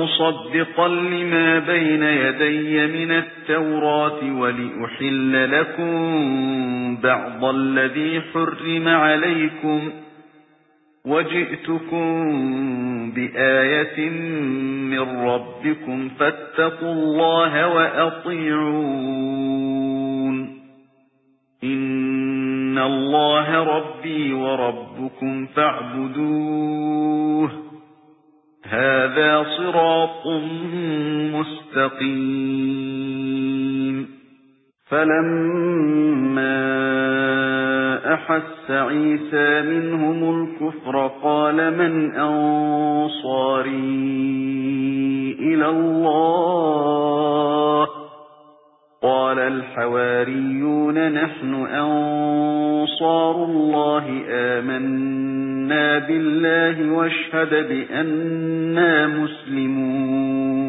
ومصدقا لما بين يدي من التوراة ولأحل لكم بعض الذي حرم عليكم وَجِئْتُكُم بِآيَةٍ مِّن رَّبِّكُمْ فَاتَّقُوا اللَّهَ وَأَطِيعُونِ. إِنَّ اللَّهَ رَبِّي وَرَبُّكُمْ فَاعْبُدُوهُ. هَذَا صِرَاطٌ مُّسْتَقِيمٌ. فَلَمَّا أحس عيسى منهم الكفر قال من أنصاري إلى الله؟ الحواريون نحن أنصار الله آمنا بالله واشهد بأننا مسلمون.